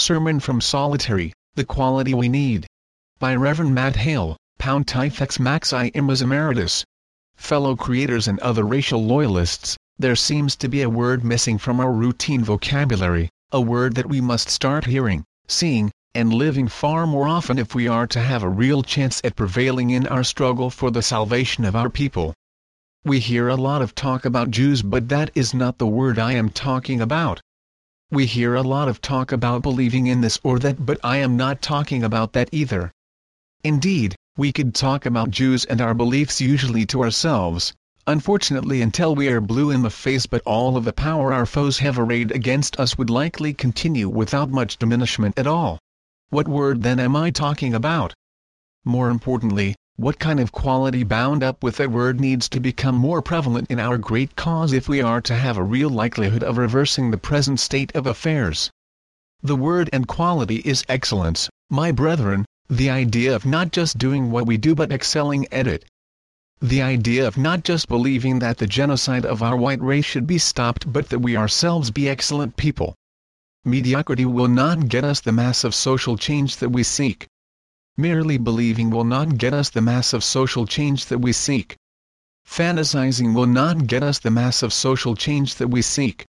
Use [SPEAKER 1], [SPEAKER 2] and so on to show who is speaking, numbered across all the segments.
[SPEAKER 1] Sermon from Solitary, The Quality We Need. By Reverend Matt Hale, Pontifex Maximus Emeritus. Fellow creators and other racial loyalists, there seems to be a word missing from our routine vocabulary, a word that we must start hearing, seeing, and living far more often if we are to have a real chance at prevailing in our struggle for the salvation of our people. We hear a lot of talk about Jews but that is not the word I am talking about. We hear a lot of talk about believing in this or that but I am not talking about that either. Indeed, we could talk about Jews and our beliefs usually to ourselves, unfortunately until we are blue in the face but all of the power our foes have arrayed against us would likely continue without much diminishment at all. What word then am I talking about? More importantly, what kind of quality bound up with that word needs to become more prevalent in our great cause if we are to have a real likelihood of reversing the present state of affairs. The word and quality is excellence, my brethren, the idea of not just doing what we do but excelling at it. The idea of not just believing that the genocide of our white race should be stopped but that we ourselves be excellent people. Mediocrity will not get us the massive social change that we seek. Merely believing will not get us the massive social change that we seek. Fantasizing will not get us the massive social change that we seek.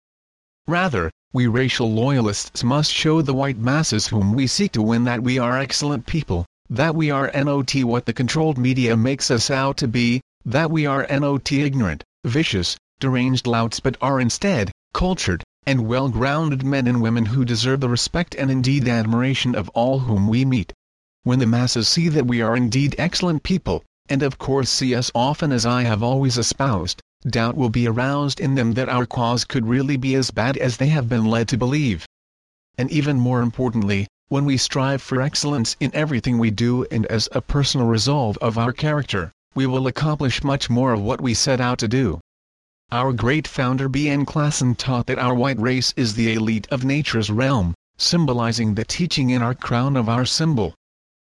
[SPEAKER 1] Rather, we racial loyalists must show the white masses whom we seek to win that we are excellent people, that we are not what the controlled media makes us out to be, that we are not ignorant, vicious, deranged louts but are instead, cultured, and well-grounded men and women who deserve the respect and indeed admiration of all whom we meet. When the masses see that we are indeed excellent people, and of course see us often as I have always espoused, doubt will be aroused in them that our cause could really be as bad as they have been led to believe. And even more importantly, when we strive for excellence in everything we do and as a personal resolve of our character, we will accomplish much more of what we set out to do. Our great founder B. N. Klassen taught that our white race is the elite of nature's realm, symbolizing the teaching in our crown of our symbol.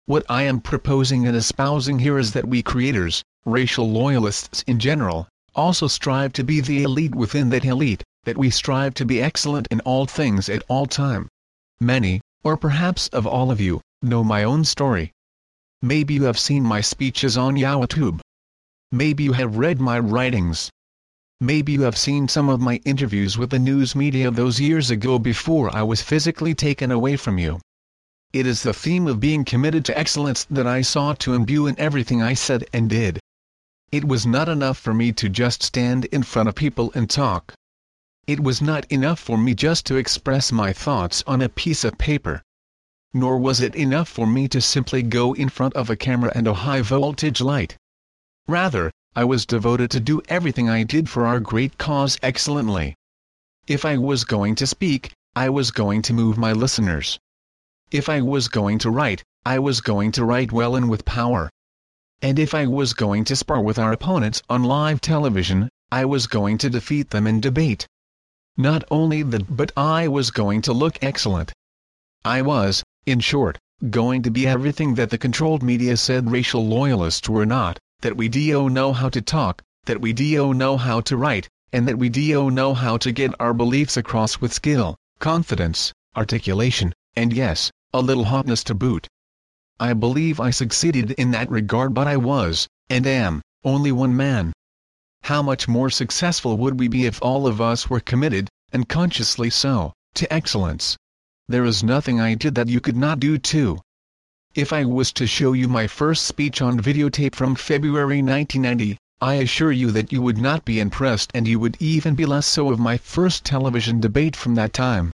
[SPEAKER 1] What I am proposing and espousing here is that we creators, racial loyalists in general, also strive to be the elite within that elite, that we strive to be excellent in all things at all time. Many, or perhaps of all of you, know my own story. Maybe you have seen my speeches on YouTube. Maybe you have read my writings. Maybe you have seen some of my interviews with the news media those years ago before I was physically taken away from you. It is the theme of being committed to excellence that I sought to imbue in everything I said and did. It was not enough for me to just stand in front of people and talk. It was not enough for me just to express my thoughts on a piece of paper. Nor was it enough for me to simply go in front of a camera and a high-voltage light. Rather, I was devoted to do everything I did for our great cause excellently. If I was going to speak, I was going to move my listeners. If I was going to write, I was going to write well and with power. And if I was going to spar with our opponents on live television, I was going to defeat them in debate. Not only that but I was going to look excellent. I was, in short, going to be everything that the controlled media said racial loyalists were not, that we do know how to talk, that we do know how to write, and that we do know how to get our beliefs across with skill, confidence, articulation, and yes, a little hotness to boot. I believe I succeeded in that regard but I was, and am, only one man. How much more successful would we be if all of us were committed, and consciously so, to excellence? There is nothing I did that you could not do too. If I was to show you my first speech on videotape from February 1990, I assure you that you would not be impressed and you would even be less so of my first television debate from that time.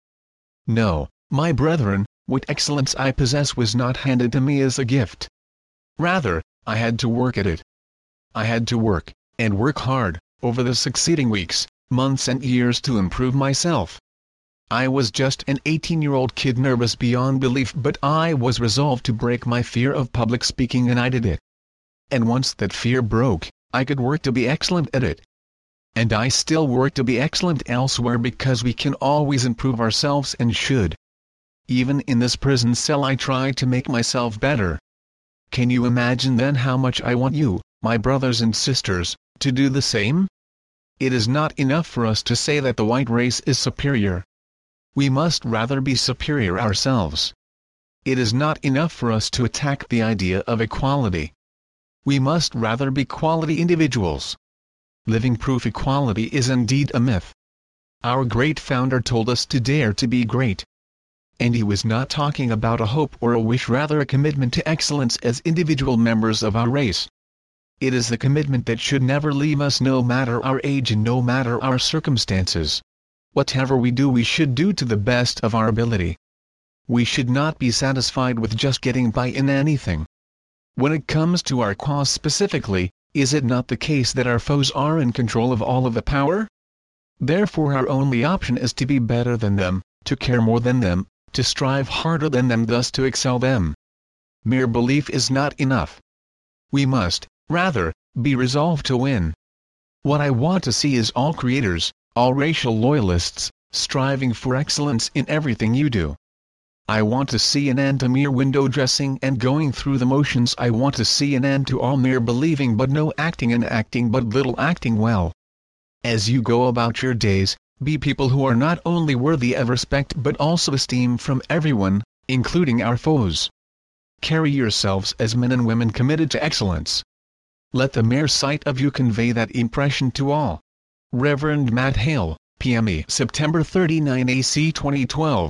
[SPEAKER 1] No, my brethren, what excellence I possess was not handed to me as a gift. Rather, I had to work at it. I had to work, and work hard, over the succeeding weeks, months and years to improve myself. I was just an 18-year-old kid nervous beyond belief but I was resolved to break my fear of public speaking and I did it. And once that fear broke, I could work to be excellent at it. And I still work to be excellent elsewhere because we can always improve ourselves and should. Even in this prison cell I try to make myself better. Can you imagine then how much I want you, my brothers and sisters, to do the same? It is not enough for us to say that the white race is superior. we must rather be superior ourselves. It is not enough for us to attack the idea of equality. We must rather be quality individuals. Living proof equality is indeed a myth. Our great founder told us to dare to be great. And he was not talking about a hope or a wish rather a commitment to excellence as individual members of our race. It is the commitment that should never leave us no matter our age and no matter our circumstances. Whatever we do we should do to the best of our ability. We should not be satisfied with just getting by in anything. When it comes to our cause specifically, is it not the case that our foes are in control of all of the power? Therefore our only option is to be better than them, to care more than them, to strive harder than them thus to excel them. Mere belief is not enough. We must, rather, be resolved to win. What I want to see is all creators, all racial loyalists, striving for excellence in everything you do. I want to see an end to mere window dressing and going through the motions I want to see an end to all mere believing but no acting and acting but little acting well. As you go about your days, be people who are not only worthy of respect but also esteem from everyone, including our foes. Carry yourselves as men and women committed to excellence. Let the mere sight of you convey that impression to all. Reverend Matt Hale, PME September 39 AC 2012